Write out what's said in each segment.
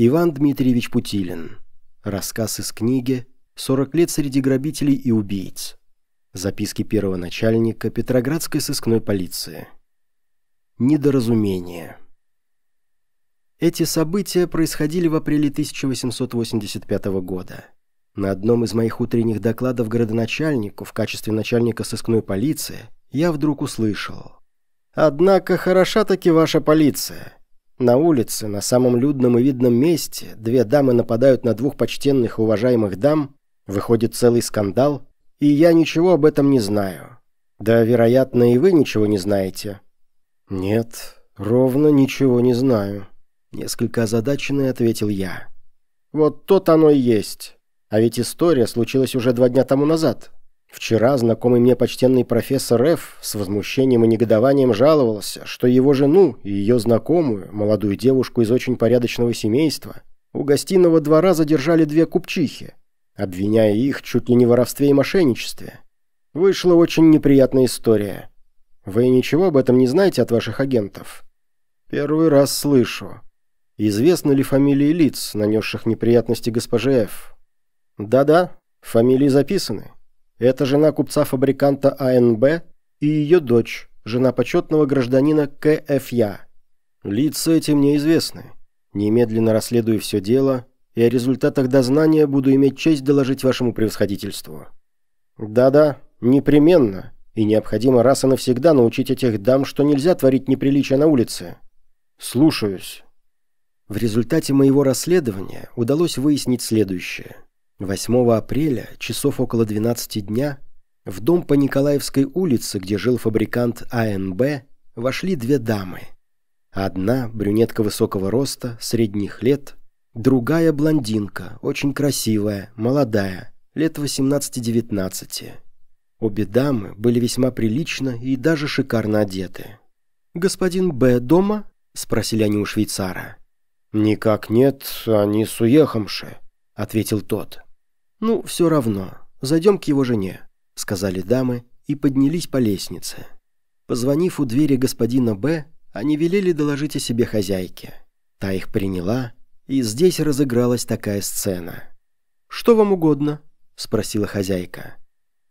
Иван Дмитриевич Путилин. Рассказ из книги «40 лет среди грабителей и убийц». Записки первого начальника Петроградской сыскной полиции. Недоразумение. Эти события происходили в апреле 1885 года. На одном из моих утренних докладов городоначальнику в качестве начальника сыскной полиции я вдруг услышал. «Однако хороша таки ваша полиция. На улице, на самом людном и видном месте, две дамы нападают на двух почтенных уважаемых дам, выходит целый скандал, и я ничего об этом не знаю. Да, вероятно, и вы ничего не знаете». «Нет, ровно ничего не знаю», — несколько озадаченный ответил я. «Вот тот оно и есть. А ведь история случилась уже два дня тому назад. Вчера знакомый мне почтенный профессор Ф. с возмущением и негодованием жаловался, что его жену и ее знакомую, молодую девушку из очень порядочного семейства, у гостиного двора задержали две купчихи, обвиняя их чуть ли не в воровстве и мошенничестве. Вышла очень неприятная история. Вы ничего об этом не знаете от ваших агентов? Первый раз слышу. Известны ли фамилии лиц, нанесших неприятности госпоже Ф? Да-да, фамилии записаны. Это жена купца-фабриканта АНБ и ее дочь, жена почетного гражданина КФЯ. Лица эти мне известны. Немедленно расследую все дело, и о результатах дознания буду иметь честь доложить вашему превосходительству. Да-да, непременно, и необходимо раз и навсегда научить этих дам, что нельзя творить неприличия на улице. Слушаюсь. В результате моего расследования удалось выяснить следующее – 8 апреля, часов около 12 дня, в дом по Николаевской улице, где жил фабрикант АНБ, вошли две дамы. Одна – брюнетка высокого роста, средних лет, другая – блондинка, очень красивая, молодая, лет 18-19. Обе дамы были весьма прилично и даже шикарно одеты. «Господин Б. дома?» – спросили они у швейцара. «Никак нет, они с уехавши», – ответил тот. «Ну, все равно. Зайдем к его жене», — сказали дамы и поднялись по лестнице. Позвонив у двери господина Б, они велели доложить о себе хозяйке. Та их приняла, и здесь разыгралась такая сцена. «Что вам угодно?» — спросила хозяйка.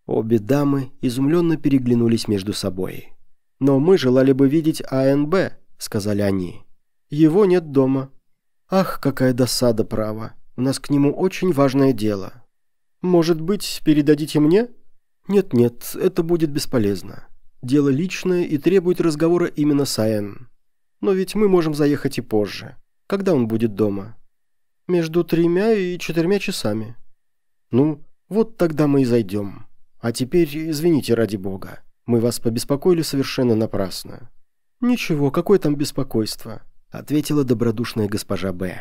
Обе дамы изумленно переглянулись между собой. «Но мы желали бы видеть АНБ», — сказали они. «Его нет дома». «Ах, какая досада, право. У нас к нему очень важное дело». «Может быть, передадите мне?» «Нет-нет, это будет бесполезно. Дело личное и требует разговора именно с Айн. Но ведь мы можем заехать и позже. Когда он будет дома?» «Между тремя и четырьмя часами». «Ну, вот тогда мы и зайдем. А теперь, извините ради бога, мы вас побеспокоили совершенно напрасно». «Ничего, какое там беспокойство?» — ответила добродушная госпожа Б.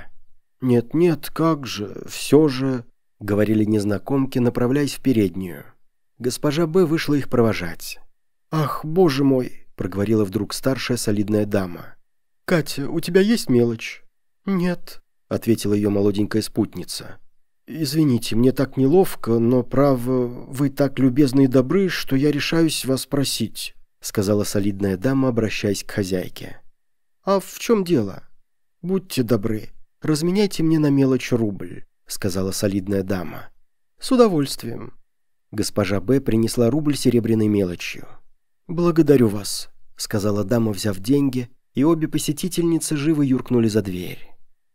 «Нет-нет, как же, все же...» — говорили незнакомки, направляясь в переднюю. Госпожа Б. вышла их провожать. «Ах, боже мой!» — проговорила вдруг старшая солидная дама. «Катя, у тебя есть мелочь?» «Нет», — ответила ее молоденькая спутница. «Извините, мне так неловко, но, право, вы так любезны и добры, что я решаюсь вас спросить», — сказала солидная дама, обращаясь к хозяйке. «А в чем дело? Будьте добры, разменяйте мне на мелочь рубль. — сказала солидная дама. «С удовольствием». Госпожа Б. принесла рубль серебряной мелочью. «Благодарю вас», — сказала дама, взяв деньги, и обе посетительницы живо юркнули за дверь.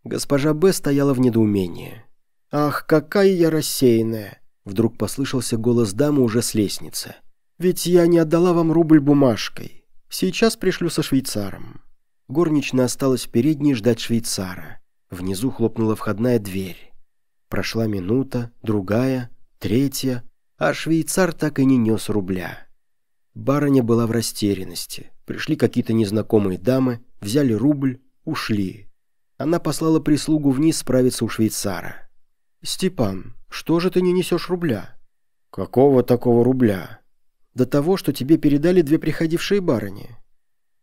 Госпожа Б. стояла в недоумении. «Ах, какая я рассеянная!» Вдруг послышался голос дамы уже с лестницы. «Ведь я не отдала вам рубль бумажкой. Сейчас пришлю со швейцаром». Горничная осталась в передней ждать швейцара. Внизу хлопнула входная дверь. Прошла минута, другая, третья, а швейцар так и не нес рубля. Барыня была в растерянности. Пришли какие-то незнакомые дамы, взяли рубль, ушли. Она послала прислугу вниз справиться у швейцара. «Степан, что же ты не несешь рубля?» «Какого такого рубля?» «До того, что тебе передали две приходившие барыни».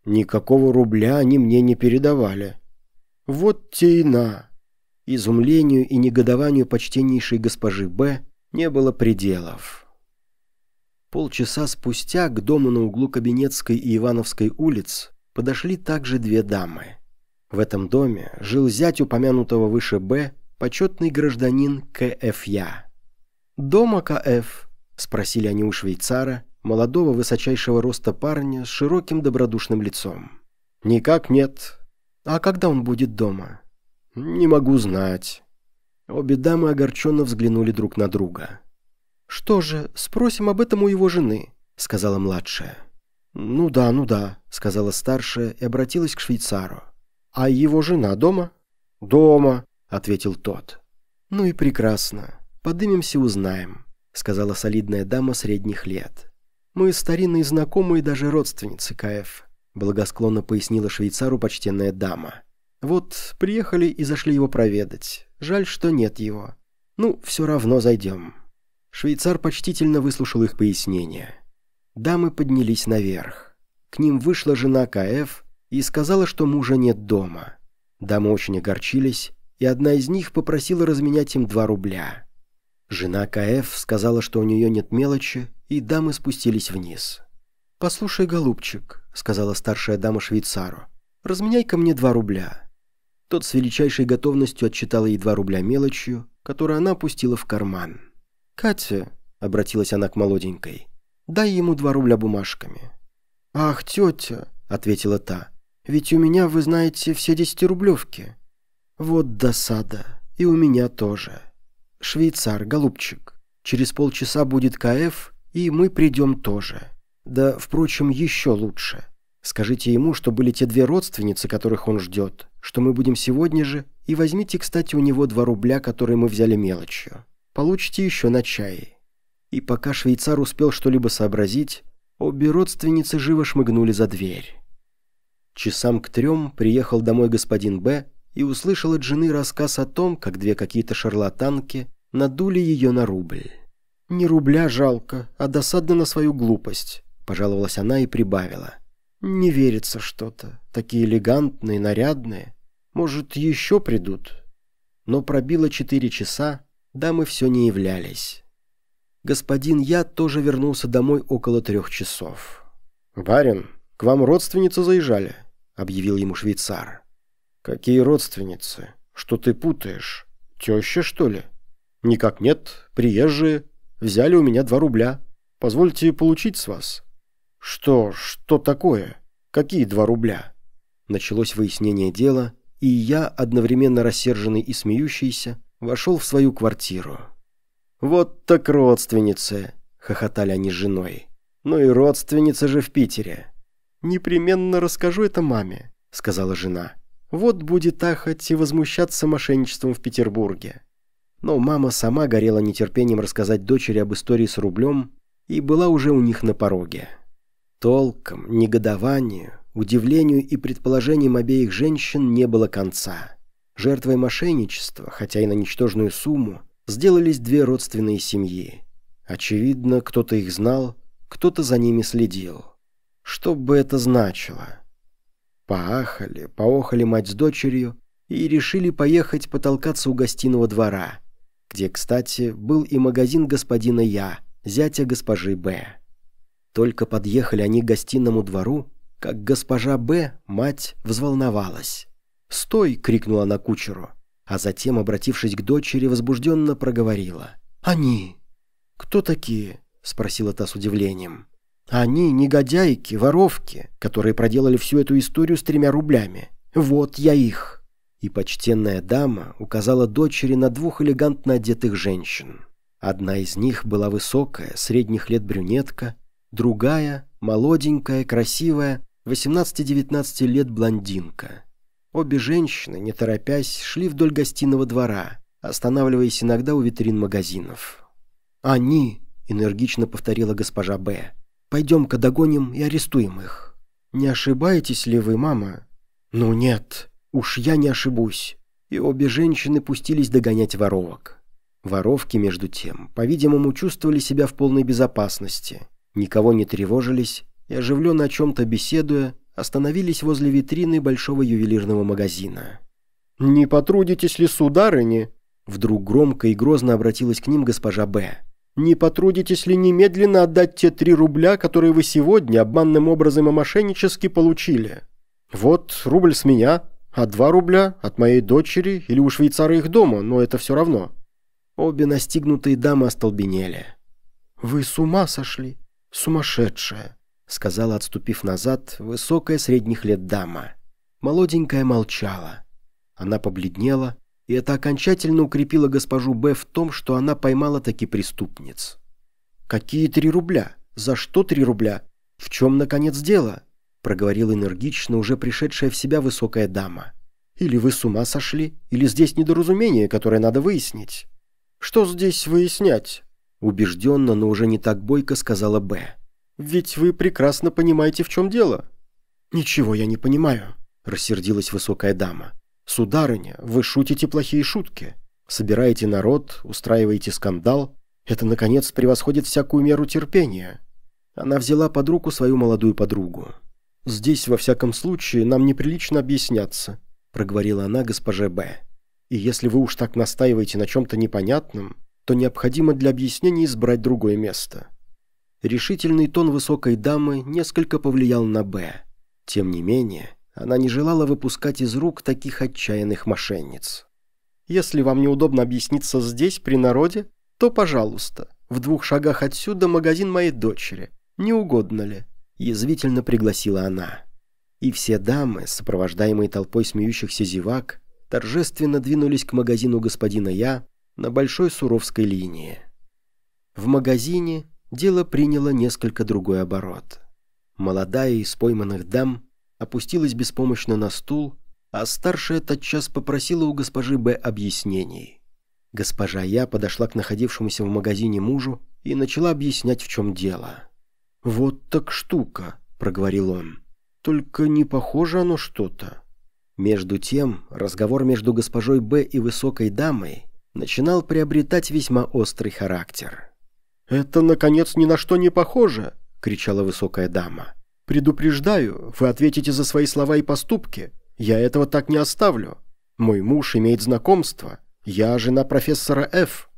«Никакого рубля они мне не передавали». «Вот те и на. Изумлению и негодованию почтеннейшей госпожи Б. не было пределов. Полчаса спустя к дому на углу Кабинетской и Ивановской улиц подошли также две дамы. В этом доме жил зять упомянутого выше Б, почетный гражданин К.Ф. Я. «Дома К.Ф.?» – спросили они у швейцара, молодого высочайшего роста парня с широким добродушным лицом. «Никак нет. А когда он будет дома?» «Не могу знать». Обе дамы огорченно взглянули друг на друга. «Что же, спросим об этом у его жены», — сказала младшая. «Ну да, ну да», — сказала старшая и обратилась к швейцару. «А его жена дома?» «Дома», — ответил тот. «Ну и прекрасно. Подымемся, узнаем», — сказала солидная дама средних лет. «Мы старинные знакомые даже родственницы КФ», — благосклонно пояснила швейцару почтенная дама. «Вот, приехали и зашли его проведать. Жаль, что нет его. Ну, все равно зайдем». Швейцар почтительно выслушал их пояснения. Дамы поднялись наверх. К ним вышла жена КФ и сказала, что мужа нет дома. Дамы очень огорчились, и одна из них попросила разменять им два рубля. Жена КФ сказала, что у нее нет мелочи, и дамы спустились вниз. «Послушай, голубчик», — сказала старшая дама швейцару, — «разменяй-ка мне два рубля». Тот с величайшей готовностью отчитал ей два рубля мелочью, которую она опустила в карман. «Катя», — обратилась она к молоденькой, — «дай ему два рубля бумажками». «Ах, тетя», — ответила та, — «ведь у меня, вы знаете, все десятирублевки». «Вот досада, и у меня тоже». «Швейцар, голубчик, через полчаса будет КФ, и мы придем тоже. Да, впрочем, еще лучше. Скажите ему, что были те две родственницы, которых он ждет, что мы будем сегодня же, и возьмите, кстати, у него два рубля, которые мы взяли мелочью. Получите еще на чай». И пока швейцар успел что-либо сообразить, обе родственницы живо шмыгнули за дверь. Часам к трем приехал домой господин Б и услышал от жены рассказ о том, как две какие-то шарлатанки надули ее на рубль. «Не рубля жалко, а досадно на свою глупость», – пожаловалась она и прибавила. «Не верится что-то. Такие элегантные, нарядные. Может, еще придут?» Но пробило четыре часа, дамы все не являлись. Господин Я тоже вернулся домой около трех часов. «Барин, к вам родственницы заезжали», — объявил ему швейцар. «Какие родственницы? Что ты путаешь? Теща, что ли?» «Никак нет, приезжие. Взяли у меня два рубля. Позвольте получить с вас». «Что? Что такое? Какие два рубля?» Началось выяснение дела, и я, одновременно рассерженный и смеющийся, вошел в свою квартиру. «Вот так родственницы!» — хохотали они с женой. «Ну и родственница же в Питере!» «Непременно расскажу это маме», — сказала жена. Вот будет ахать и возмущаться мошенничеством в Петербурге. Но мама сама горела нетерпением рассказать дочери об истории с рублем и была уже у них на пороге. Толком, негодованию, удивлению и предположениям обеих женщин не было конца. Жертвой мошенничества, хотя и на ничтожную сумму, сделались две родственные семьи. Очевидно, кто-то их знал, кто-то за ними следил. Что бы это значило? Поахали, поохали мать с дочерью и решили поехать потолкаться у гостиного двора, где, кстати, был и магазин господина Я, зятя госпожи Б. Только подъехали они к гостиному двору, как госпожа Б, мать, взволновалась. «Стой!» — крикнула она кучеру, а затем, обратившись к дочери, возбужденно проговорила. «Они!» «Кто такие?» — спросила та с удивлением. Они негодяйки, воровки, которые проделали всю эту историю с тремя рублями. Вот я их. И почтенная дама указала дочери на двух элегантно одетых женщин. Одна из них была высокая, средних лет брюнетка, другая – молоденькая, красивая, 18-19 лет блондинка. Обе женщины, не торопясь, шли вдоль гостиного двора, останавливаясь иногда у витрин магазинов. «Они!» – энергично повторила госпожа Б. Пойдем-ка догоним и арестуем их. Не ошибаетесь ли вы, мама? Ну нет, уж я не ошибусь. И обе женщины пустились догонять воровок. Воровки, между тем, по-видимому, чувствовали себя в полной безопасности, никого не тревожились и, оживленно о чем-то беседуя, остановились возле витрины большого ювелирного магазина. «Не потрудитесь ли, сударыни?» Вдруг громко и грозно обратилась к ним госпожа Б. Не потрудитесь ли немедленно отдать те три рубля, которые вы сегодня обманным образом и мошеннически получили? Вот рубль с меня, А два рубля от моей дочери или у швейцара их дома, но это все равно». Обе настигнутые дамы остолбенели. «Вы с ума сошли? Сумасшедшая!» сказала, отступив назад, высокая средних лет дама. Молоденькая молчала. Она побледнела, и это окончательно укрепило госпожу Б в том, что она поймала таки преступниц. «Какие три рубля? За что три рубля? В чем, наконец, дело?» проговорила энергично уже пришедшая в себя высокая дама. «Или вы с ума сошли, или здесь недоразумение, которое надо выяснить». «Что здесь выяснять?» Убежденно, но уже не так бойко сказала Б. «Ведь вы прекрасно понимаете, в чем дело». «Ничего я не понимаю», — рассердилась высокая дама. «Сударыня, вы шутите плохие шутки. Собираете народ, устраиваете скандал. Это, наконец, превосходит всякую меру терпения». Она взяла под руку свою молодую подругу. «Здесь, во всяком случае, нам неприлично объясняться», — проговорила она госпоже Б. «И если вы уж так настаиваете на чем-то непонятном, то необходимо для объяснения избрать другое место». Решительный тон высокой дамы несколько повлиял на Б. Тем не менее, она не желала выпускать из рук таких отчаянных мошенниц. «Если вам неудобно объясниться здесь, при народе, то, пожалуйста, в двух шагах отсюда магазин моей дочери. Не угодно ли?» Язвительно пригласила она. И все дамы, сопровождаемые толпой смеющихся зевак, торжественно двинулись к магазину господина Я на Большой Суровской линии. В магазине дело приняло несколько другой оборот. Молодая из пойманных дам опустилась беспомощно на стул, а старшая тотчас попросила у госпожи Б объяснений. Госпожа Я подошла к находившемуся в магазине мужу и начала объяснять, в чем дело. «Вот так штука», — проговорил он. «Только не похоже оно что-то». Между тем, разговор между госпожой Б и высокой дамой начинал приобретать весьма острый характер. «Это, наконец, ни на что не похоже!» — кричала высокая дама. «Предупреждаю, вы ответите за свои слова и поступки. Я этого так не оставлю. Мой муж имеет знакомство. Я жена профессора Ф».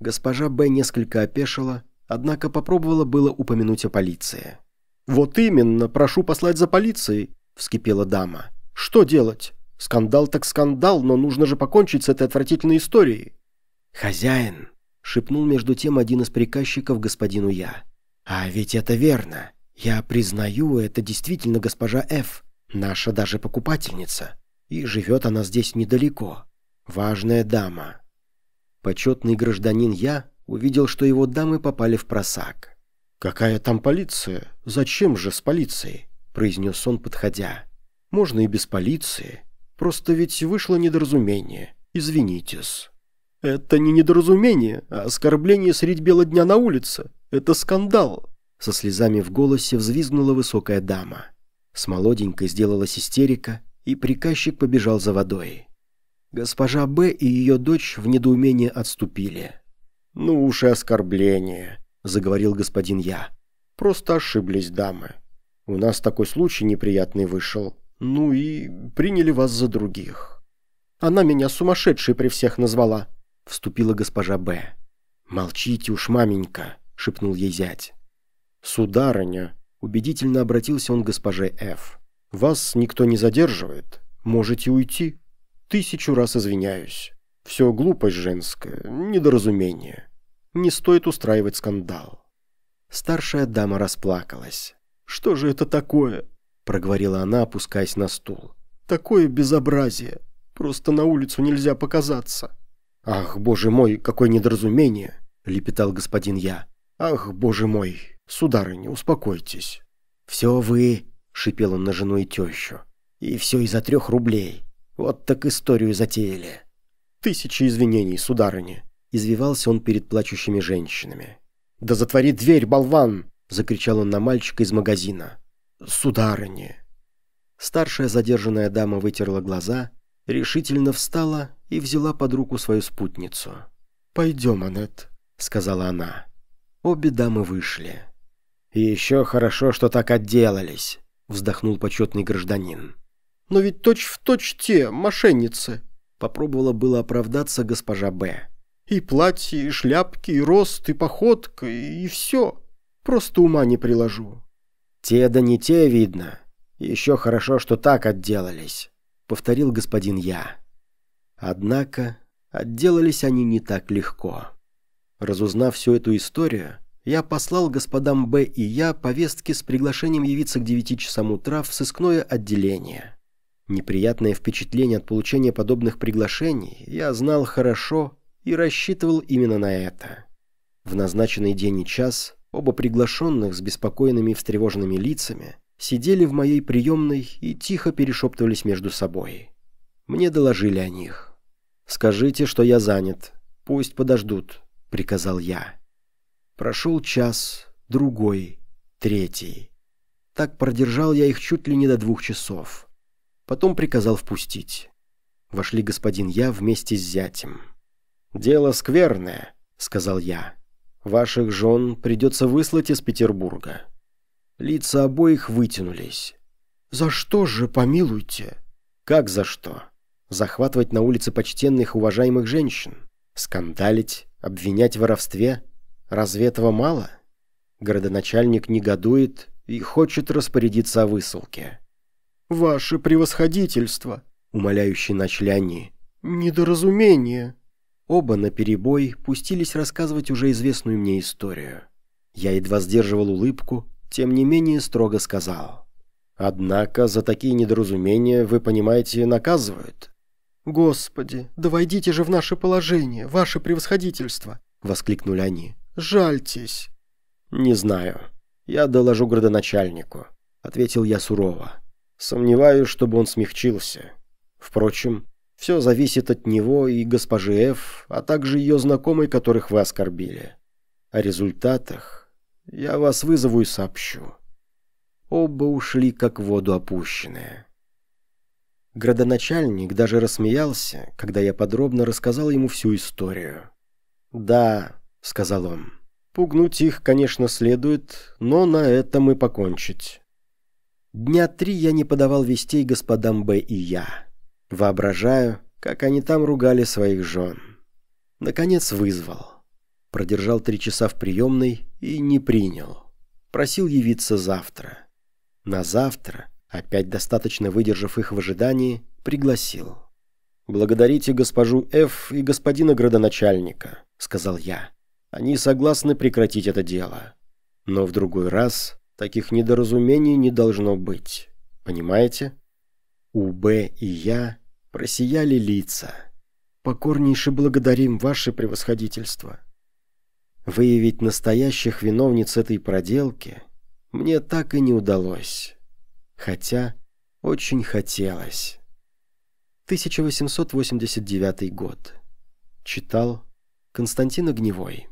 Госпожа Б несколько опешила, однако попробовала было упомянуть о полиции. «Вот именно, прошу послать за полицией», — вскипела дама. «Что делать? Скандал так скандал, но нужно же покончить с этой отвратительной историей». «Хозяин», — шепнул между тем один из приказчиков господину Я. «А ведь это верно. Я признаю, это действительно госпожа Ф, наша даже покупательница. И живет она здесь недалеко. Важная дама. Почетный гражданин Я увидел, что его дамы попали в просак. «Какая там полиция? Зачем же с полицией?» – произнес он, подходя. «Можно и без полиции. Просто ведь вышло недоразумение. Извинитесь». «Это не недоразумение, а оскорбление средь бела дня на улице. Это скандал. Со слезами в голосе взвизгнула высокая дама. С молоденькой сделалась истерика, и приказчик побежал за водой. Госпожа Б. и ее дочь в недоумении отступили. «Ну уж и оскорбление», — заговорил господин Я. «Просто ошиблись дамы. У нас такой случай неприятный вышел. Ну и приняли вас за других». «Она меня сумасшедшей при всех назвала», — вступила госпожа Б. «Молчите уж, маменька», — шепнул ей зять. «Сударыня», — убедительно обратился он к госпоже Ф. «Вас никто не задерживает. Можете уйти. Тысячу раз извиняюсь. Все глупость женская, недоразумение. Не стоит устраивать скандал». Старшая дама расплакалась. «Что же это такое?» — проговорила она, опускаясь на стул. «Такое безобразие. Просто на улицу нельзя показаться». «Ах, боже мой, какое недоразумение!» — лепетал господин Я. «Ах, боже мой, сударыня, успокойтесь». «Все вы», — шипел он на жену и тещу. «И все из-за трех рублей. Вот так историю затеяли». «Тысячи извинений, сударыня», — извивался он перед плачущими женщинами. «Да затвори дверь, болван!» — закричал он на мальчика из магазина. «Сударыня!» Старшая задержанная дама вытерла глаза, решительно встала и взяла под руку свою спутницу. «Пойдем, Аннет», — сказала она. Обе дамы вышли. «И еще хорошо, что так отделались», — вздохнул почетный гражданин. «Но ведь точь-в-точь точь те, мошенницы», — попробовала было оправдаться госпожа Б. «И платье, и шляпки, и рост, и походка, и все. Просто ума не приложу». «Те да не те, видно. Еще хорошо, что так отделались». — повторил господин Я. Однако отделались они не так легко. Разузнав всю эту историю, я послал господам Б и Я повестки с приглашением явиться к 9 часам утра в сыскное отделение. Неприятное впечатление от получения подобных приглашений я знал хорошо и рассчитывал именно на это. В назначенный день и час оба приглашенных с беспокойными и встревоженными лицами сидели в моей приемной и тихо перешептывались между собой. Мне доложили о них. «Скажите, что я занят. Пусть подождут», — приказал я. Прошел час, другой, третий. Так продержал я их чуть ли не до двух часов. Потом приказал впустить. Вошли господин Я вместе с зятем. «Дело скверное», — сказал я. «Ваших жен придется выслать из Петербурга». Лица обоих вытянулись. «За что же, помилуйте?» «Как за что?» Захватывать на улице почтенных уважаемых женщин? Скандалить? Обвинять в воровстве? Разве этого мало? Городоначальник негодует и хочет распорядиться о высылке. «Ваше превосходительство!» — умоляюще начали они. «Недоразумение!» Оба наперебой пустились рассказывать уже известную мне историю. Я едва сдерживал улыбку, тем не менее строго сказал. «Однако за такие недоразумения, вы понимаете, наказывают». «Господи, да войдите же в наше положение, ваше превосходительство!» — воскликнули они. «Жальтесь!» «Не знаю. Я доложу градоначальнику», — ответил я сурово. «Сомневаюсь, чтобы он смягчился. Впрочем, все зависит от него и госпожи Ф, а также ее знакомой, которых вы оскорбили. О результатах я вас вызову и сообщу». Оба ушли, как в воду опущенные. Градоначальник даже рассмеялся, когда я подробно рассказал ему всю историю. «Да, — сказал он. «Пугнуть их, конечно, следует, но на этом и покончить». Дня три я не подавал вестей господам Б и я. Воображаю, как они там ругали своих жен. Наконец вызвал. Продержал три часа в приемной и не принял. Просил явиться завтра. На завтра, опять достаточно выдержав их в ожидании, пригласил. «Благодарите госпожу Ф и господина градоначальника», — сказал я. Они согласны прекратить это дело. Но в другой раз таких недоразумений не должно быть. Понимаете? У Б и я просияли лица. Покорнейше благодарим ваше превосходительство. Выявить настоящих виновниц этой проделки мне так и не удалось. Хотя очень хотелось. 1889 год. Читал Константин Огневой.